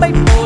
they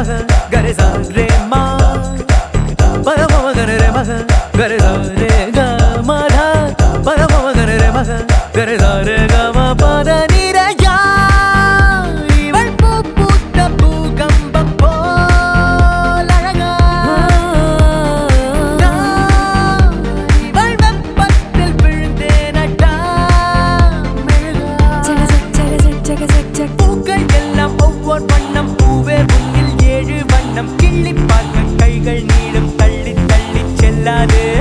मग गरे सा रे मा पर मम गरे रे मग गरे सा रे ग मा धा पर मम गरे रे मग गरे सा रे ग मा पा धा I day.